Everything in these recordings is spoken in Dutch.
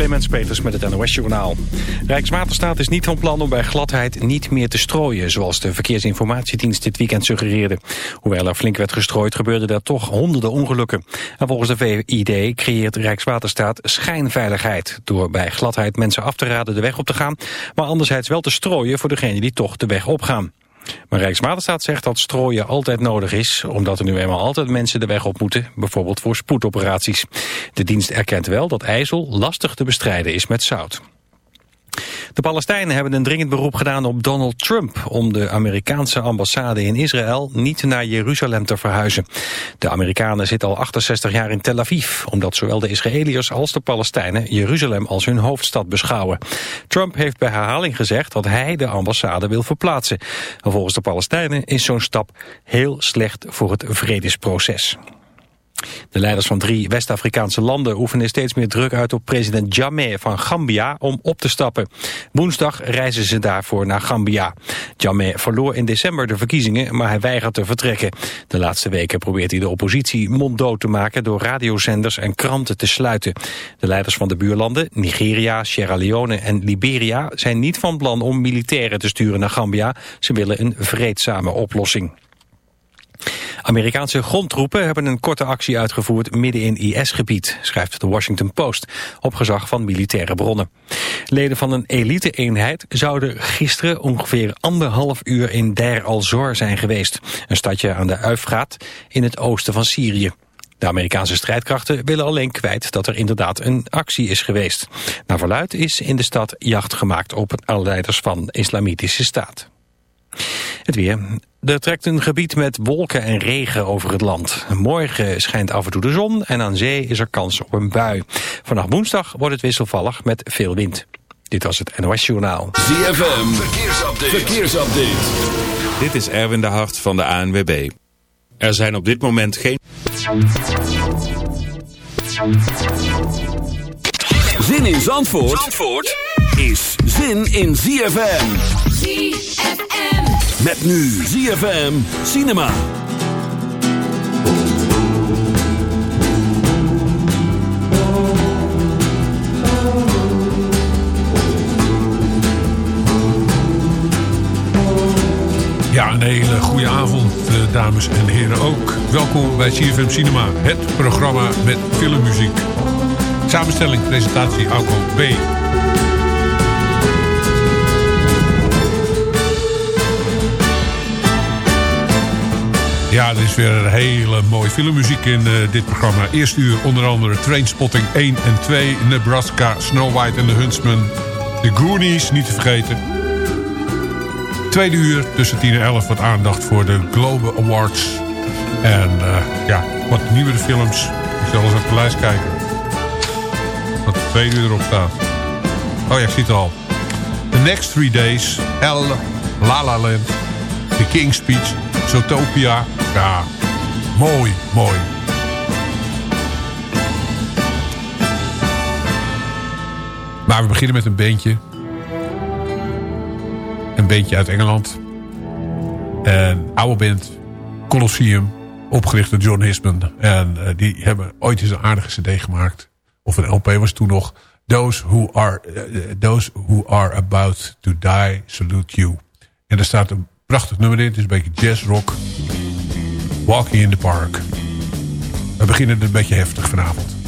Clemens Peters met het NOS-journaal. Rijkswaterstaat is niet van plan om bij gladheid niet meer te strooien... zoals de Verkeersinformatiedienst dit weekend suggereerde. Hoewel er flink werd gestrooid, gebeurden er toch honderden ongelukken. En volgens de VID creëert Rijkswaterstaat schijnveiligheid... door bij gladheid mensen af te raden de weg op te gaan... maar anderzijds wel te strooien voor degenen die toch de weg opgaan. Maar Rijkswaterstaat zegt dat strooien altijd nodig is... omdat er nu eenmaal altijd mensen de weg op moeten... bijvoorbeeld voor spoedoperaties. De dienst erkent wel dat ijzel lastig te bestrijden is met zout. De Palestijnen hebben een dringend beroep gedaan op Donald Trump... om de Amerikaanse ambassade in Israël niet naar Jeruzalem te verhuizen. De Amerikanen zitten al 68 jaar in Tel Aviv... omdat zowel de Israëliërs als de Palestijnen Jeruzalem als hun hoofdstad beschouwen. Trump heeft bij herhaling gezegd dat hij de ambassade wil verplaatsen. En volgens de Palestijnen is zo'n stap heel slecht voor het vredesproces. De leiders van drie West-Afrikaanse landen oefenen steeds meer druk uit op president Jammeh van Gambia om op te stappen. Woensdag reizen ze daarvoor naar Gambia. Jammeh verloor in december de verkiezingen, maar hij weigert te vertrekken. De laatste weken probeert hij de oppositie monddood te maken door radiozenders en kranten te sluiten. De leiders van de buurlanden, Nigeria, Sierra Leone en Liberia, zijn niet van plan om militairen te sturen naar Gambia. Ze willen een vreedzame oplossing. Amerikaanse grondtroepen hebben een korte actie uitgevoerd midden in IS-gebied, schrijft de Washington Post, op gezag van militaire bronnen. Leden van een elite-eenheid zouden gisteren ongeveer anderhalf uur in Deir al-Zor zijn geweest, een stadje aan de Uifraat in het oosten van Syrië. De Amerikaanse strijdkrachten willen alleen kwijt dat er inderdaad een actie is geweest. Naar verluid is in de stad jacht gemaakt op het leiders van Islamitische Staat. Het weer. Er trekt een gebied met wolken en regen over het land. Morgen schijnt af en toe de zon en aan zee is er kans op een bui. Vanaf woensdag wordt het wisselvallig met veel wind. Dit was het NOS Journaal. ZFM, verkeersupdate. verkeersupdate. Dit is Erwin de Hart van de ANWB. Er zijn op dit moment geen... Zin in Zandvoort, Zandvoort is zin in ZFM. ZFM. Met nu ZFM Cinema. Ja, een hele goede avond, eh, dames en heren ook. Welkom bij CFM Cinema, het programma met filmmuziek. Samenstelling, presentatie, Alco B. Ja, er is weer een hele mooie filmmuziek in uh, dit programma. Eerste uur onder andere Trainspotting 1 en 2, Nebraska, Snow White en the Huntsman, The Goonies, niet te vergeten. Tweede uur tussen 10 en 11 wat aandacht voor de Globe Awards. En uh, ja, wat nieuwere films. Ik zal eens op de lijst kijken. Wat de tweede uur erop staat. Oh ja, ik zie het al. The Next Three Days, El La La Land, The King's Speech, Zootopia. Ja, mooi, mooi. Maar we beginnen met een beentje. Een beentje uit Engeland. Een oude band, Colosseum, opgericht door John Hisman. En uh, die hebben ooit eens een aardige cd gemaakt. Of een LP was toen nog. Those who are, uh, those who are about to die, salute you. En er staat een prachtig nummer. Het is een beetje jazz rock. Walking in the Park. We beginnen een beetje heftig vanavond.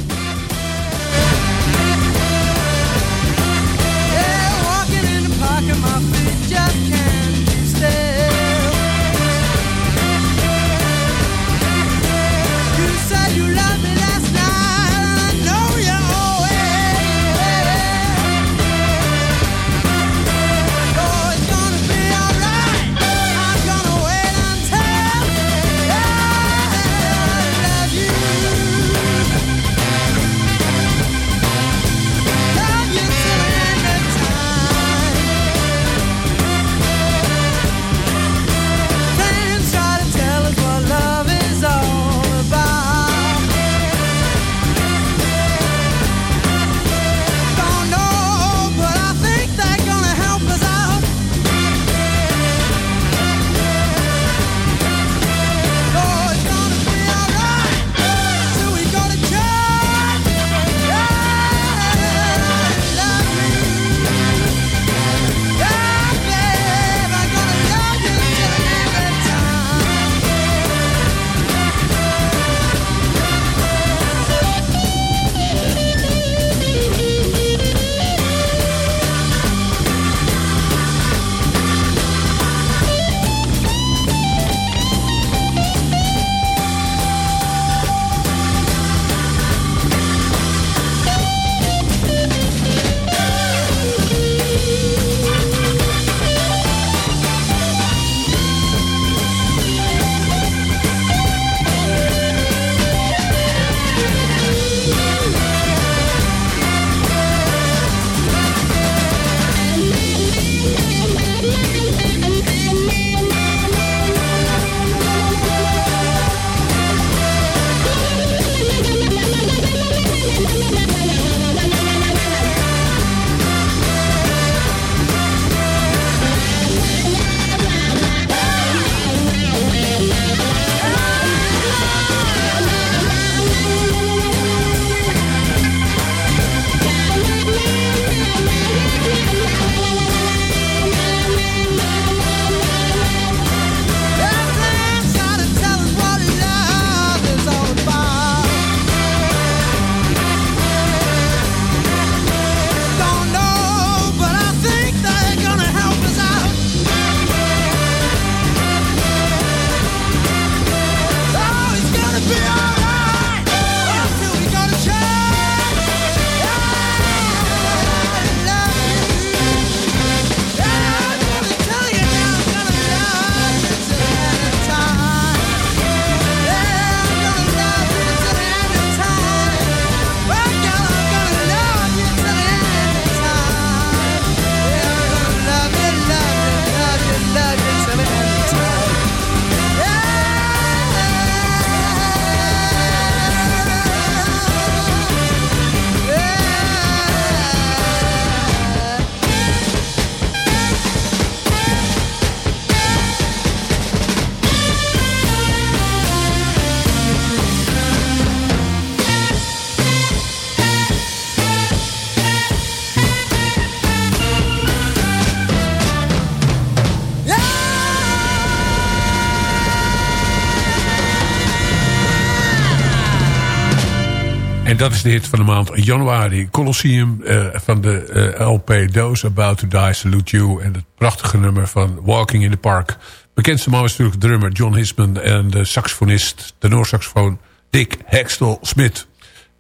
Dat is de hit van de maand januari. Colosseum uh, van de uh, LP Those About To Die Salute You. En het prachtige nummer van Walking in the Park. Bekendste man was natuurlijk drummer John Hisman. En de saxofonist, tenorsaxofoon Dick Hextel Smith.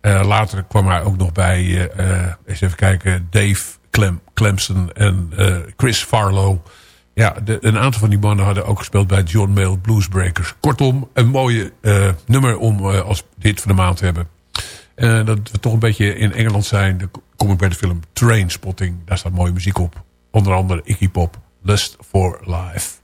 Uh, later kwam hij ook nog bij, eens even kijken, Dave Clem, Clemson en Chris Farlow. Ja, de, een aantal van die mannen hadden ook gespeeld bij John Mayall Bluesbreakers. Kortom, een mooie nummer om als dit van de maand te hebben. Uh, dat we toch een beetje in Engeland zijn. Dan kom ik bij de film Trainspotting. Daar staat mooie muziek op. Onder andere Iggy Pop. Lust for Life.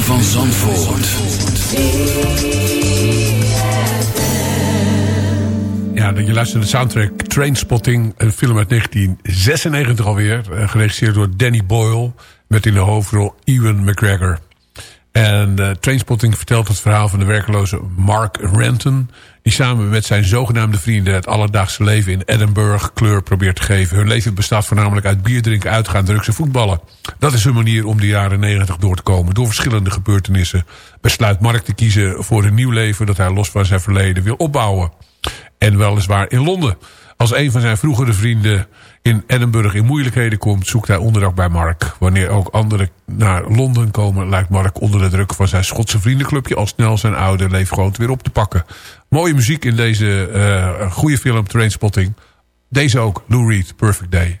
Van Zandvoort. Ja, je luistert de soundtrack Trainspotting. Een film uit 1996 alweer. eh, Geregisseerd door Danny Boyle. Met in de hoofdrol Ewan McGregor. En uh, Trainspotting vertelt het verhaal van de werkeloze Mark Renton... die samen met zijn zogenaamde vrienden het alledaagse leven in Edinburgh kleur probeert te geven. Hun leven bestaat voornamelijk uit bier drinken, uitgaan, drugs en voetballen. Dat is hun manier om de jaren negentig door te komen. Door verschillende gebeurtenissen besluit Mark te kiezen voor een nieuw leven... dat hij los van zijn verleden wil opbouwen. En weliswaar in Londen. Als een van zijn vroegere vrienden in Edinburgh in moeilijkheden komt... zoekt hij onderdak bij Mark. Wanneer ook anderen naar Londen komen... lijkt Mark onder de druk van zijn Schotse vriendenclubje... al snel zijn oude leefgroot weer op te pakken. Mooie muziek in deze uh, goede film Trainspotting. Deze ook, Lou Reed, Perfect Day.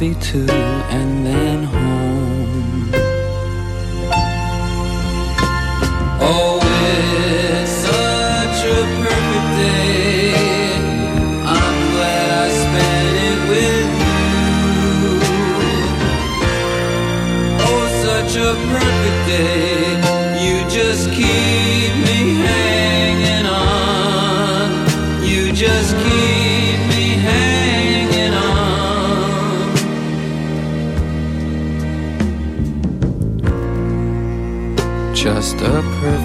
Movie too, and then home. Oh,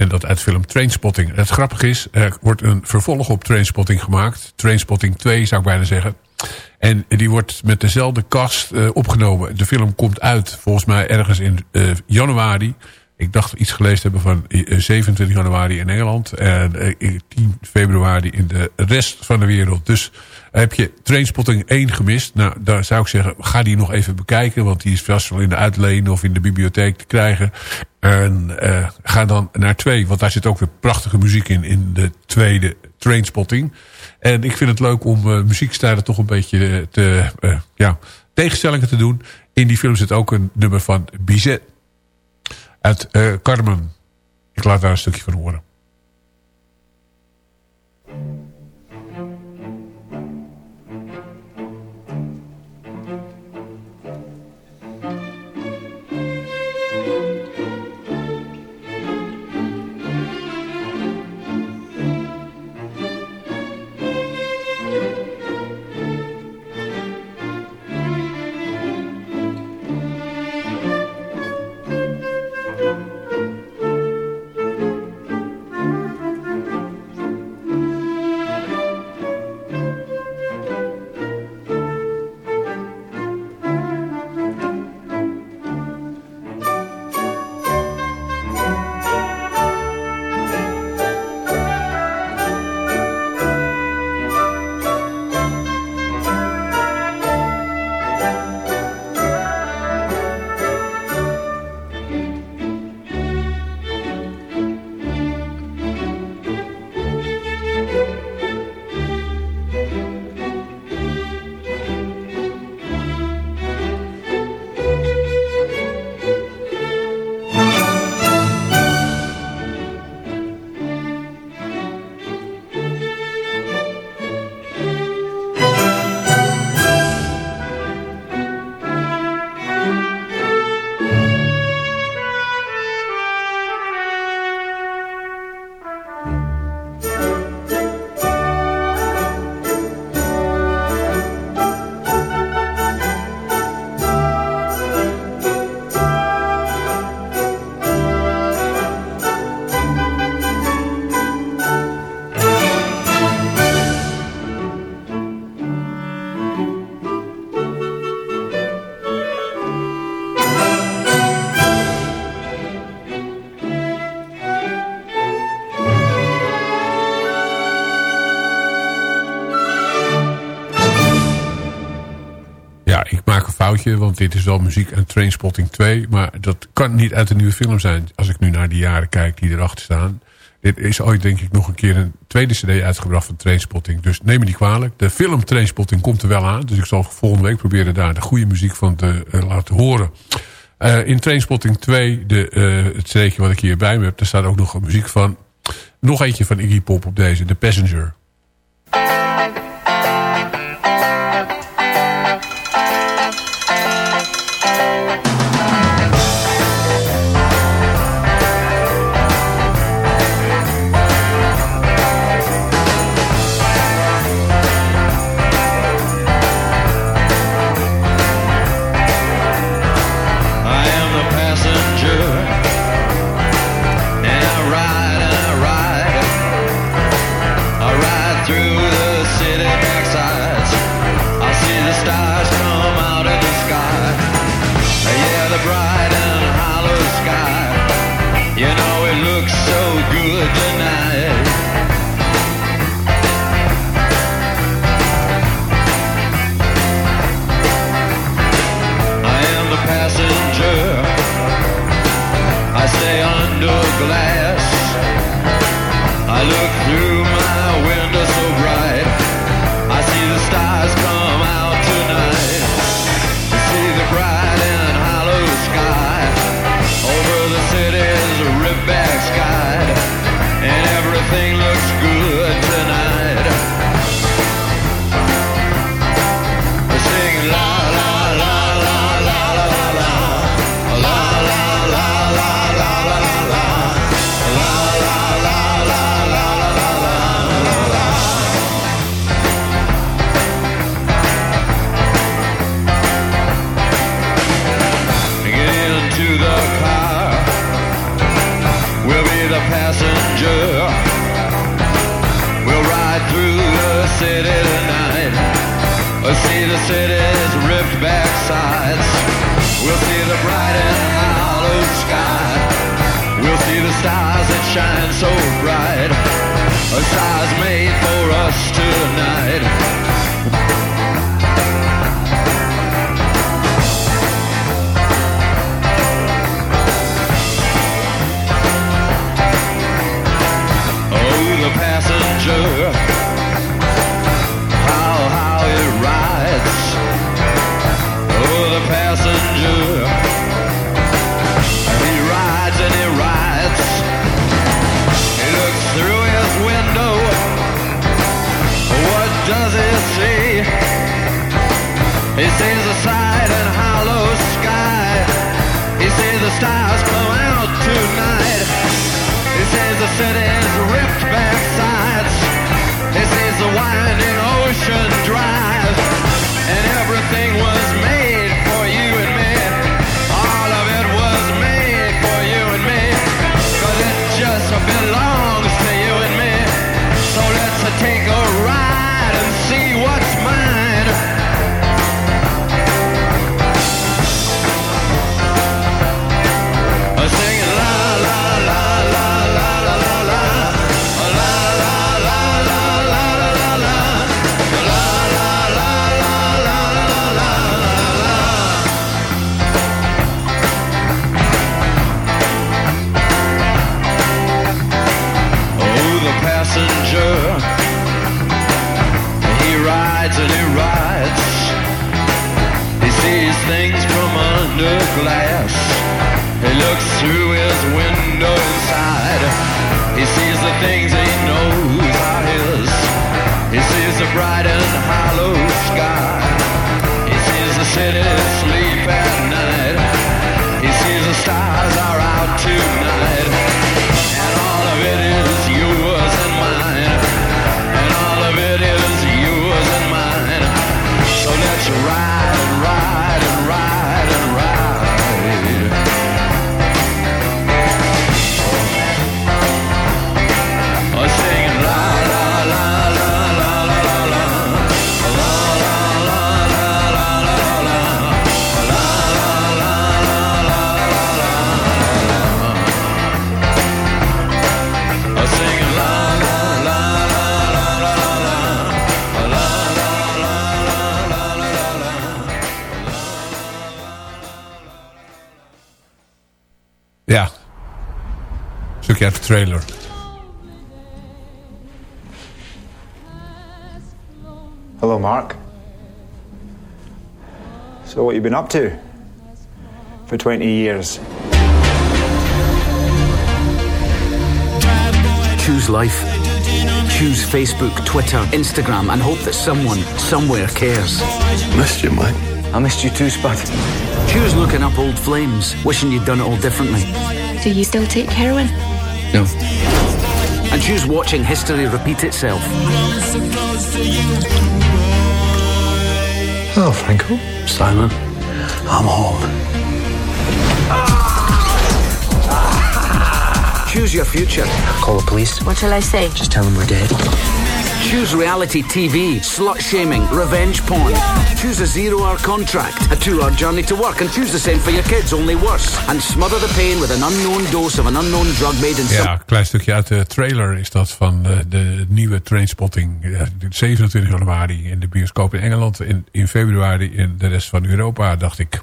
En dat uit film Trainspotting. Het grappige is, er wordt een vervolg op Trainspotting gemaakt. Trainspotting 2 zou ik bijna zeggen. En die wordt met dezelfde cast uh, opgenomen. De film komt uit volgens mij ergens in uh, januari. ik dacht iets gelezen hebben van eh, 27 januari in Engeland. En eh, 10 februari in de rest van de wereld. Dus heb je Trainspotting 1 gemist. Nou, daar zou ik zeggen, ga die nog even bekijken. Want die is vast wel in de uitleen of in de bibliotheek te krijgen. En eh, ga dan naar 2. Want daar zit ook weer prachtige muziek in. In de tweede Trainspotting. En ik vind het leuk om uh, muziekstijlen toch een beetje te, uh, ja, tegenstellingen te doen. In die film zit ook een nummer van Bizet. Uit Carmen. Ik laat daar een stukje van horen. Want dit is wel muziek en Trainspotting 2. Maar dat kan niet uit een nieuwe film zijn. Als ik nu naar die jaren kijk die erachter staan. Dit is ooit denk ik nog een keer een tweede cd uitgebracht van Trainspotting. Dus neem me niet kwalijk. De film Trainspotting komt er wel aan. Dus ik zal volgende week proberen daar de goede muziek van te uh, laten horen. Uh, in Trainspotting 2, de, uh, het cd'tje wat ik hierbij me heb. Daar staat ook nog muziek van. Nog eentje van Iggy Pop op deze. The Passenger. Stukje uit trailer. Hello, Mark. So, what you been up to for 20 years? Choose life. Choose Facebook, Twitter, Instagram, and hope that someone, somewhere cares. Missed you, mate. I missed you too, Spud. Choose looking up old flames, wishing you'd done it all differently. Do you still take heroin? No. And she's watching history repeat itself. Oh, Franco. Simon, I'm home. Choose your future. Call the police. What shall I say? Just tell them we're dead. Choose reality TV, slut shaming, revenge porn. Choose a zero hour contract, a two hour journey to work, and choose the same for your kids, only worse. And smother the pain with an unknown dose of an unknown drug made in. Ja, een klein stukje uit de trailer is dat van de, de nieuwe Trainspotting. Ja, 27 januari in de bioscoop in Engeland. In, in februari in de rest van Europa, dacht ik.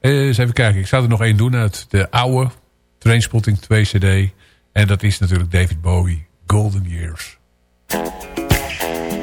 Eh, eens even kijken, ik zou er nog één doen uit de oude Trainspotting 2 CD. En dat is natuurlijk David Bowie, Golden Years. Thank you.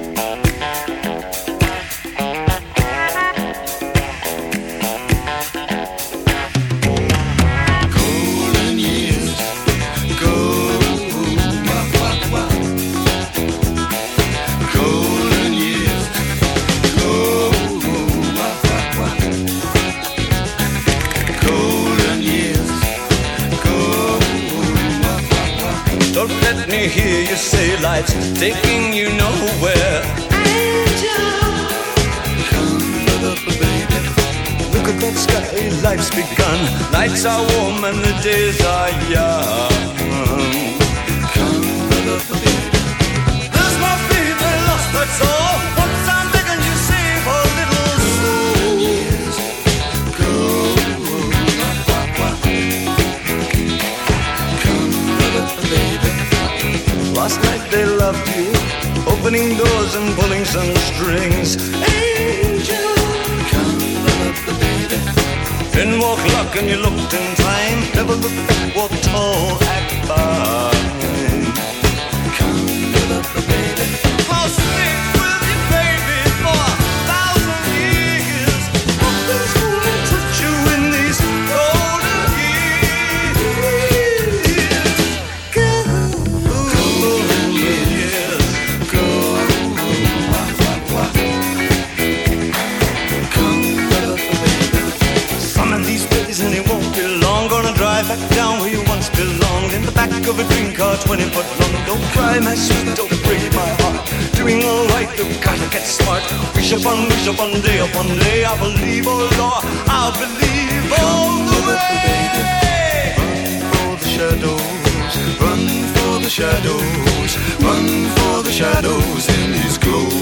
Hear you say life's taking you nowhere. Look at that sky, life's begun. Nights are warm and the days are young. Come the baby There's no feeling lost, that's all. Opening doors and pulling some strings. Angel, come the baby. Then walk luck and you looked in time. Never looked back, walk tall, act fine. Of a dream car 20 foot long. Don't cry my sweet, don't break my heart. Doing alright, you gotta get smart. Wish upon, wish upon, day upon day. I believe, oh Lord, I believe all the way. Run for the shadows, run for the shadows Run for the shadows in these golden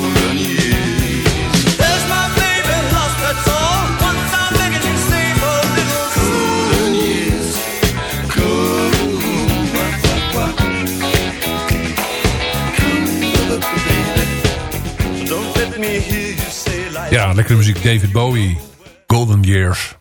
Ja, lekkere muziek. David Bowie. Golden Years.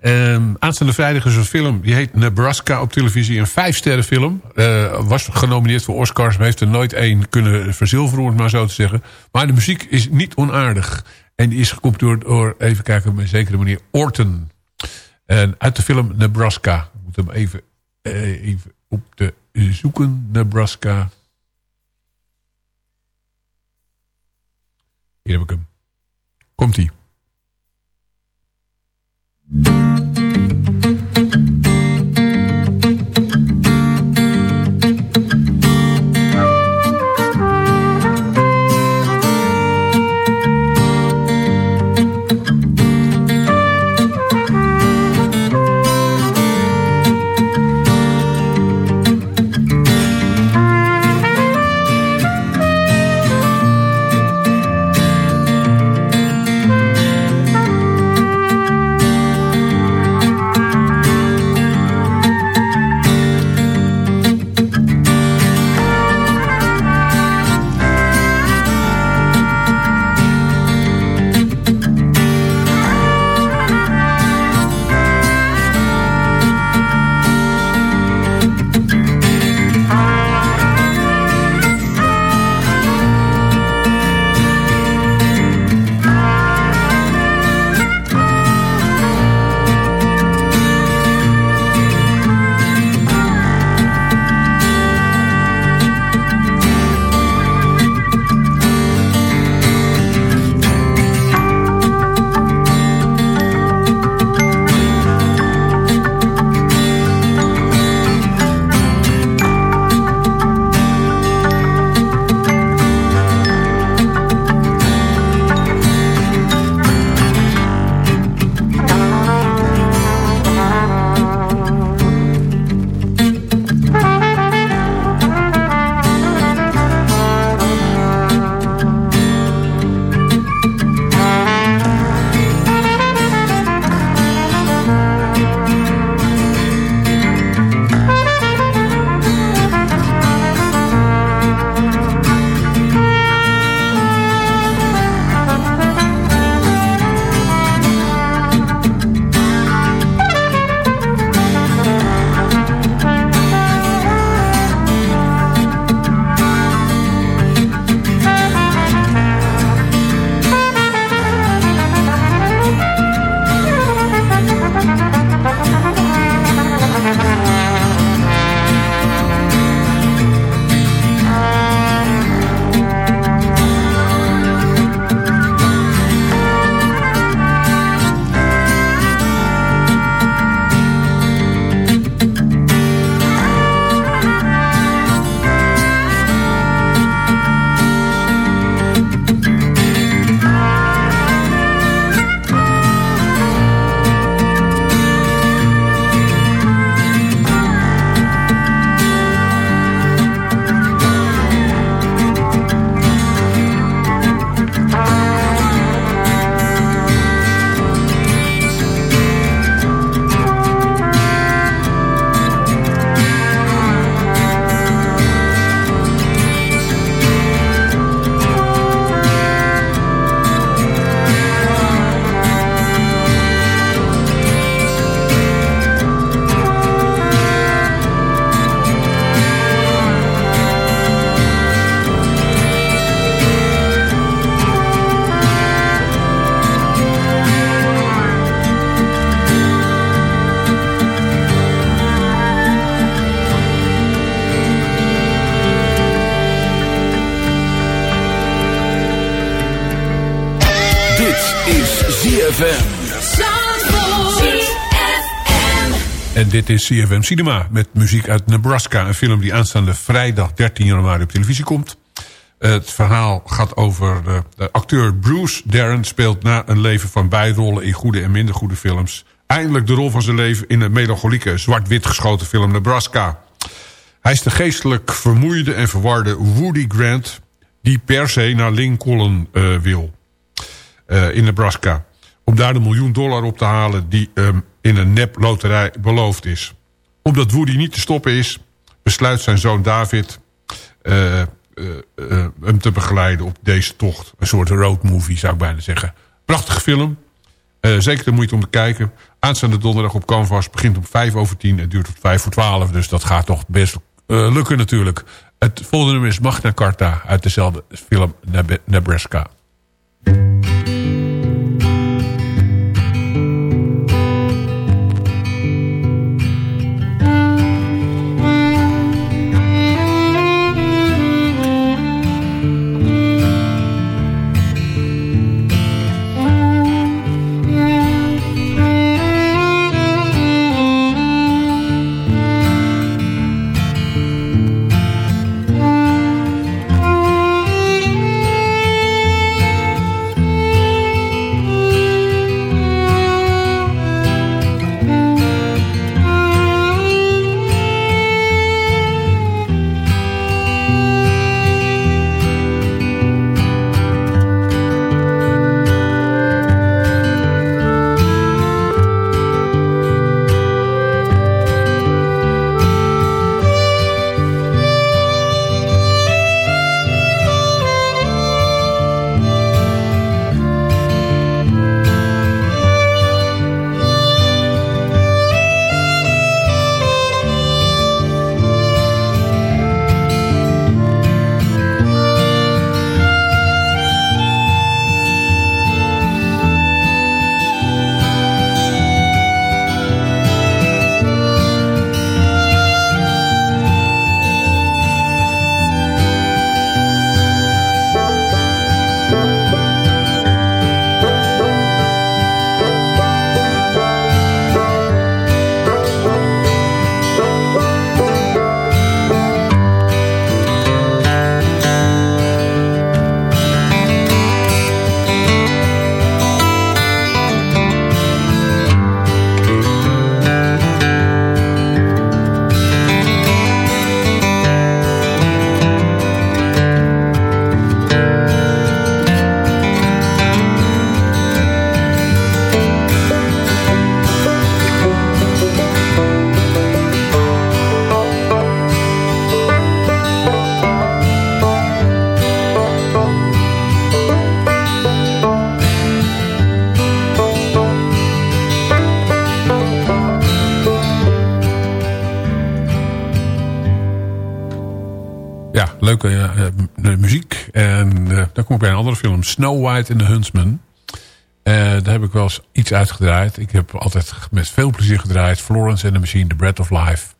Ehm, aanstaande vrijdag is een film. Die heet Nebraska op televisie. Een vijfsterren film. Eh, was genomineerd voor Oscars. Maar heeft er nooit één kunnen verzilveren. Om het maar zo te zeggen. Maar de muziek is niet onaardig. En die is gecomponeerd door, even kijken, op een zekere manier Orton. En uit de film Nebraska. Ik moet hem even, eh, even op de zoeken. Nebraska. Hier heb ik hem. Komt-ie. ZFM. En dit is CFM Cinema met muziek uit Nebraska. Een film die aanstaande vrijdag 13 januari op televisie komt. Het verhaal gaat over de, acteur Bruce Darren speelt na een leven van bijrollen in goede en minder goede films. Eindelijk de rol van zijn leven in de melancholieke zwart-wit geschoten film Nebraska. Hij is de geestelijk vermoeide en verwarde Woody Grant... die per se naar Lincoln uh, wil uh, in Nebraska. Om daar de miljoen dollar op te halen die um, in een nep loterij beloofd is. Omdat Woody niet te stoppen is... besluit zijn zoon David uh, hem te begeleiden op deze tocht. Een soort roadmovie zou ik bijna zeggen. Prachtige film. zeker de moeite om te kijken. Aanstaande donderdag op Canvas begint om 5 over 10 en duurt tot 5 voor 12. Dus dat gaat toch best lukken natuurlijk. Het volgende is Magna Carta uit dezelfde film Nebraska. Snow White and the Huntsman. Uh, daar heb ik wel eens iets uitgedraaid. Ik heb altijd met veel plezier gedraaid. Florence and the Machine, The Breath of Life.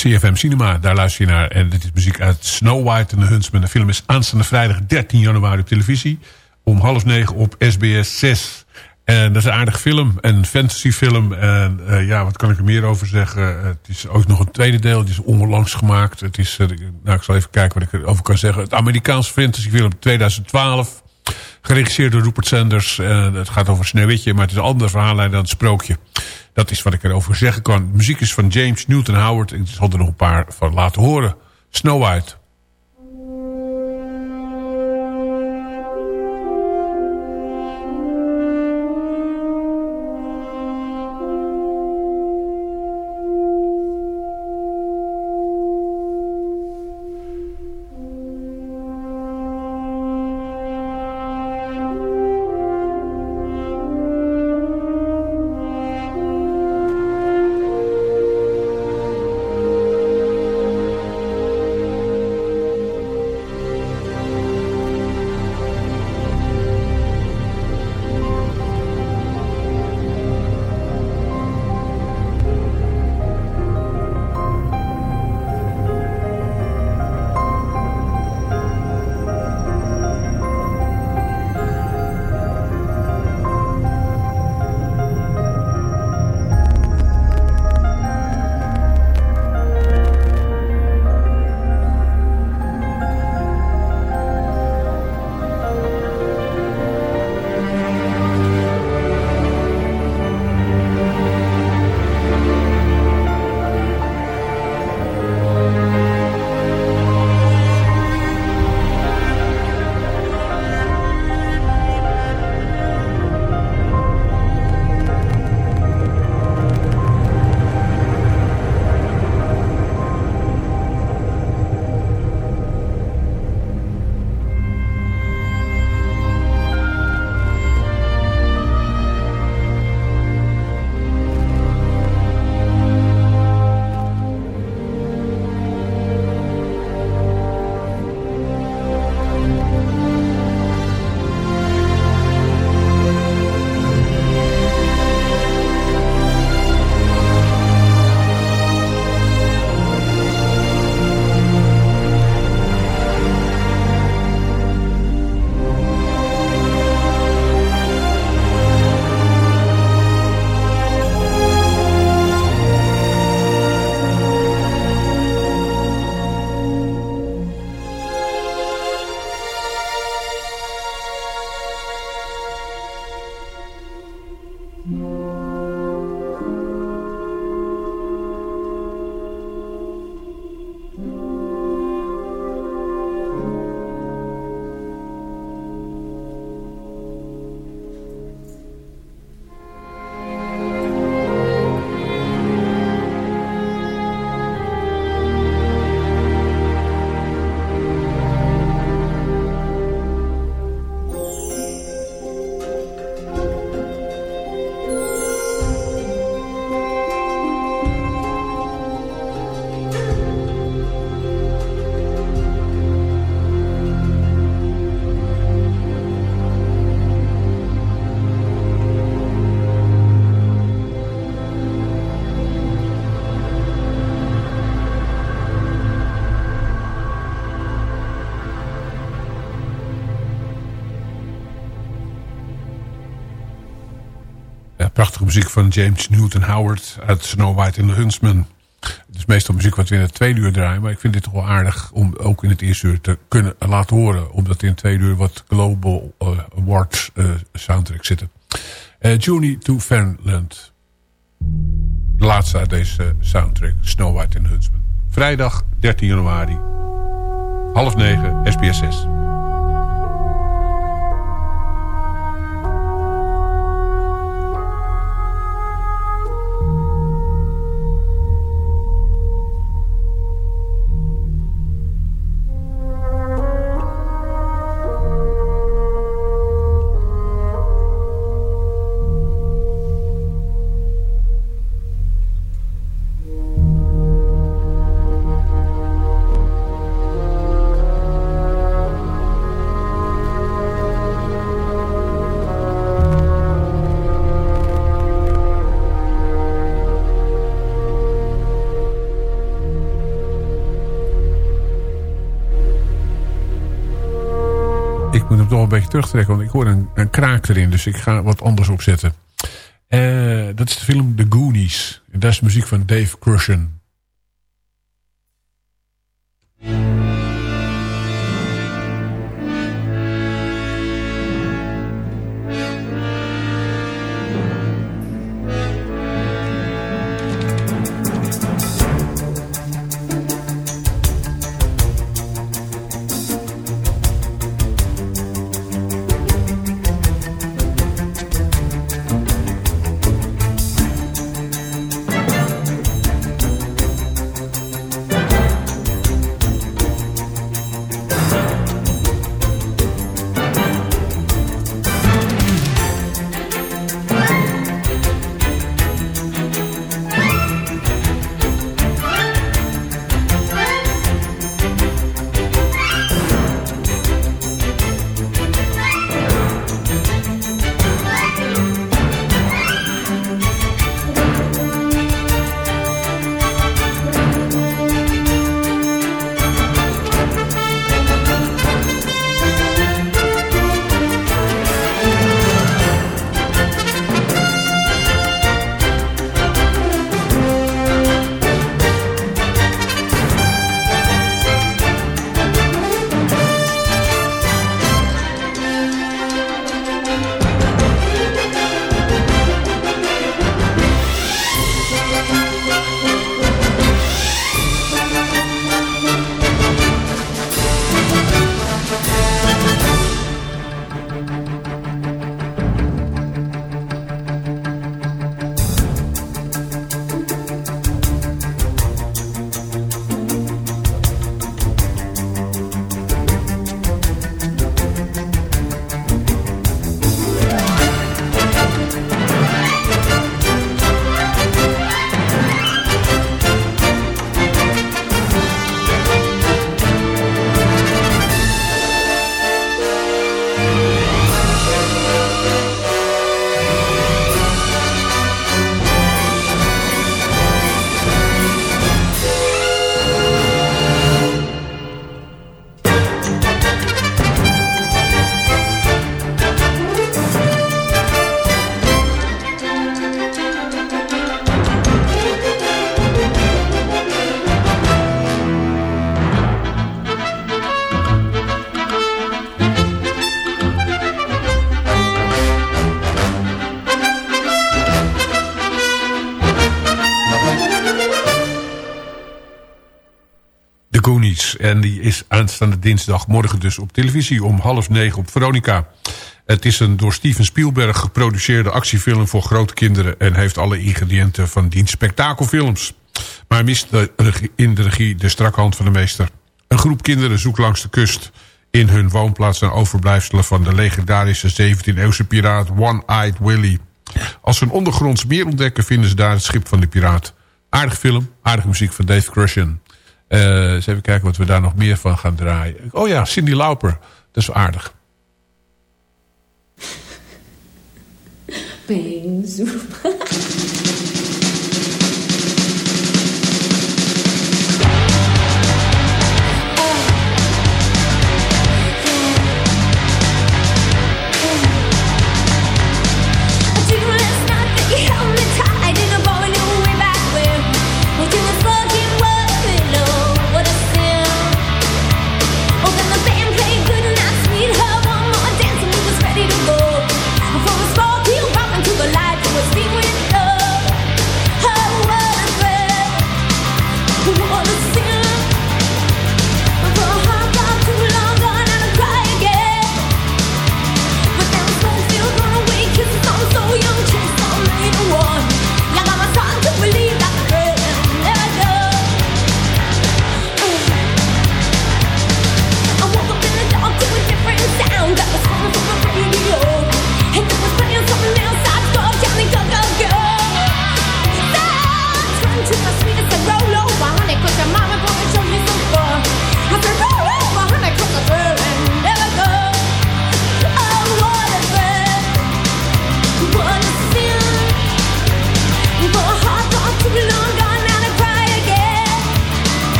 CFM Cinema, daar luister je naar. En dit is muziek uit Snow White en the Huntsman. De film is aanstaande vrijdag 13 januari op televisie. Om half negen op SBS 6. En dat is een aardig film, een fantasyfilm. En uh, ja, wat kan ik er meer over zeggen? Het is ook nog een tweede deel, het is onlangs gemaakt. Het is, uh, nou ik zal even kijken wat ik erover kan zeggen. Het Amerikaanse fantasyfilm 2012. Geregisseerd door Rupert Sanders. En het gaat over Sneeuwwitje, maar het is een ander verhaallijn dan het sprookje. Dat is wat ik erover zeggen kan. Muziek is van James Newton Howard. Ik zal er nog een paar van laten horen. Snow White. Prachtige muziek van James Newton Howard uit Snow White and the Huntsman. Het is meestal muziek wat we in het tweede uur draaien. Maar ik vind dit toch wel aardig om ook in het eerste uur te kunnen laten horen. Omdat in tweede uur wat Global uh, Awards uh, soundtrack zitten. Uh, Journey to Fairyland. De laatste uit deze soundtrack. Snow White the Huntsman. Vrijdag 13 januari. Half negen, SBS 6. Beetje terugtrekken. Want ik hoor een, een kraak erin. Dus ik ga wat anders opzetten. Eh, dat is de film The Goonies. En dat is muziek van Dave Crushen. Aanstaande dinsdag morgen dus op televisie om half negen op Veronica. Het is een door Steven Spielberg geproduceerde actiefilm voor grote kinderen... en heeft alle ingrediënten van diens spektakelfilms. Maar mist de in de regie de strakke hand van de meester. Een groep kinderen zoekt langs de kust in hun woonplaats... naar overblijfselen van de legendarische 17e-eeuwse piraat One-Eyed Willy. Als ze een ondergronds meer ontdekken... vinden ze daar het schip van de piraat. Aardig film, aardige muziek van Dave Crushen. Eh, eens even kijken wat we daar nog meer van gaan draaien. Oh ja, Cindy Lauper. Dat is aardig. Bang,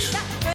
Peace.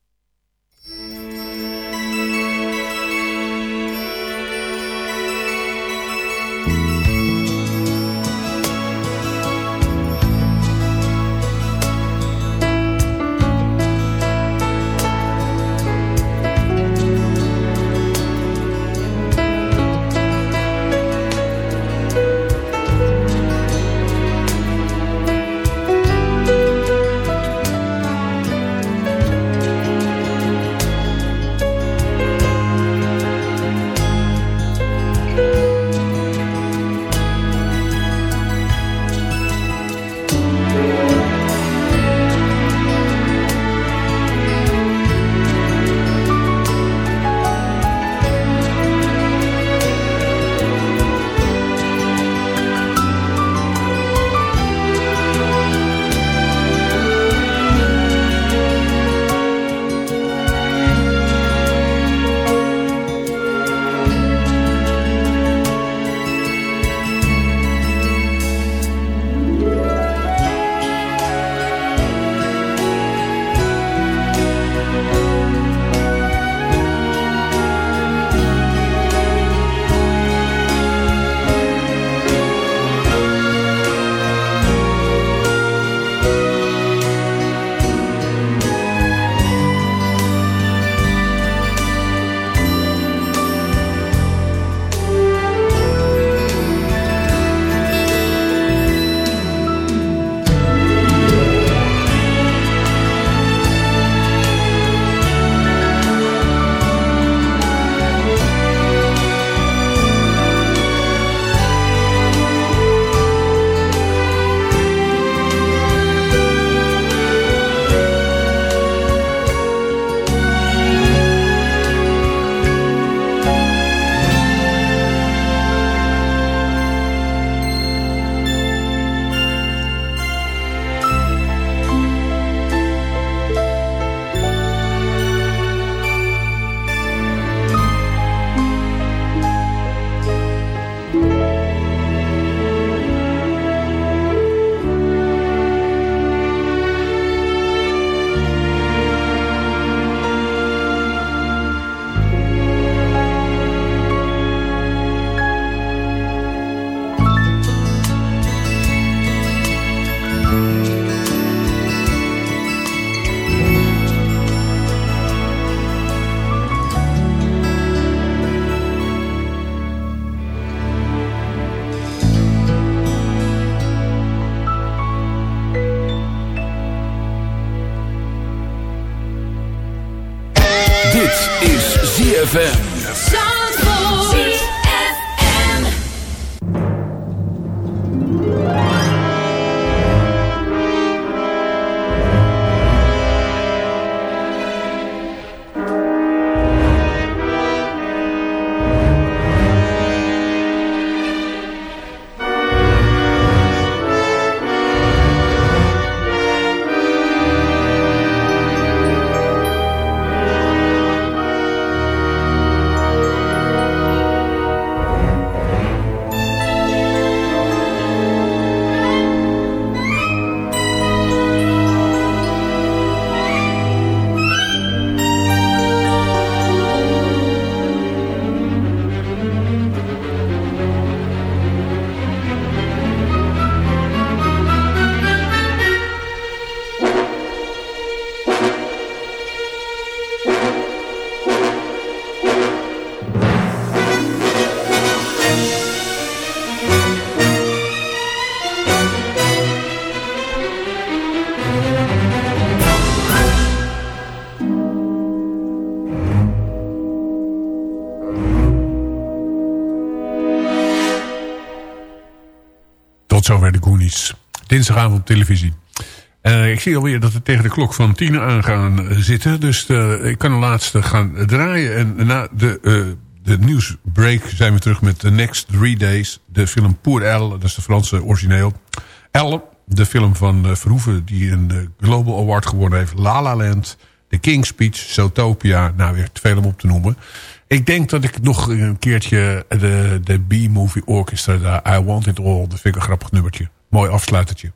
Van Dinsdagavond op televisie. Uh, ik zie alweer dat we tegen de klok van tien aan gaan zitten. Dus uh, ik kan de laatste gaan draaien. En na de, uh, de nieuwsbreak zijn we terug met The Next Three Days. De film Pour Elle, dat is de Franse origineel. Elle, de film van Verhoeven die een Global Award gewonnen heeft. La La Land, The King's Speech, Zootopia. Nou, weer te veel om op te noemen. Ik denk dat ik nog een keertje de, de B-movie orchestra, I Want It All, dat vind ik een grappig nummertje. Mooi afsluitertje.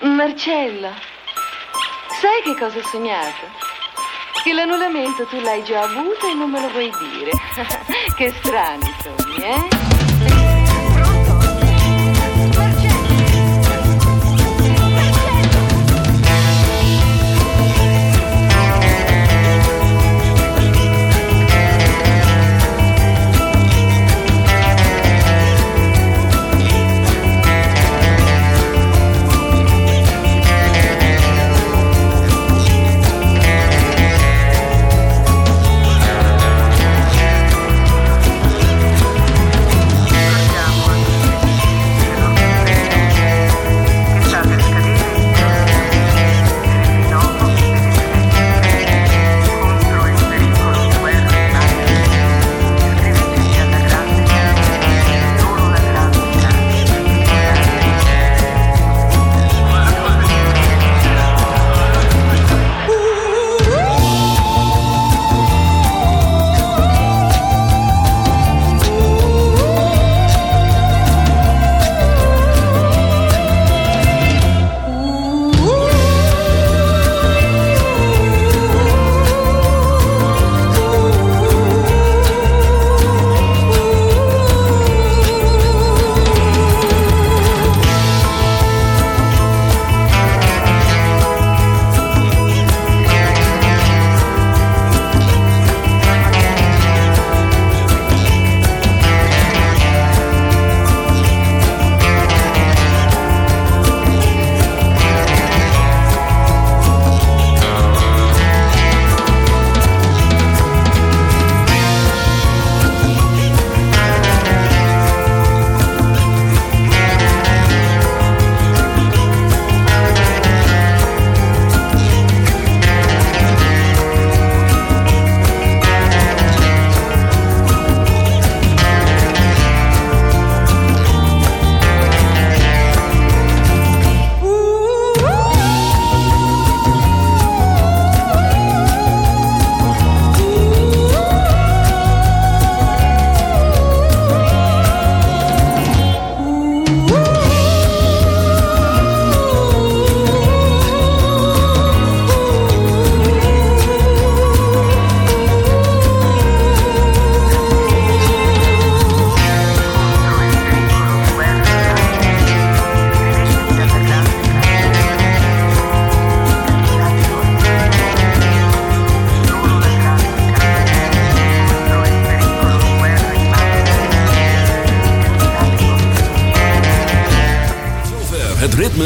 Marcella, sai che cosa ho sognato? Che l'annullamento tu l'hai già avuto e non me lo vuoi dire. che strani sogni, eh?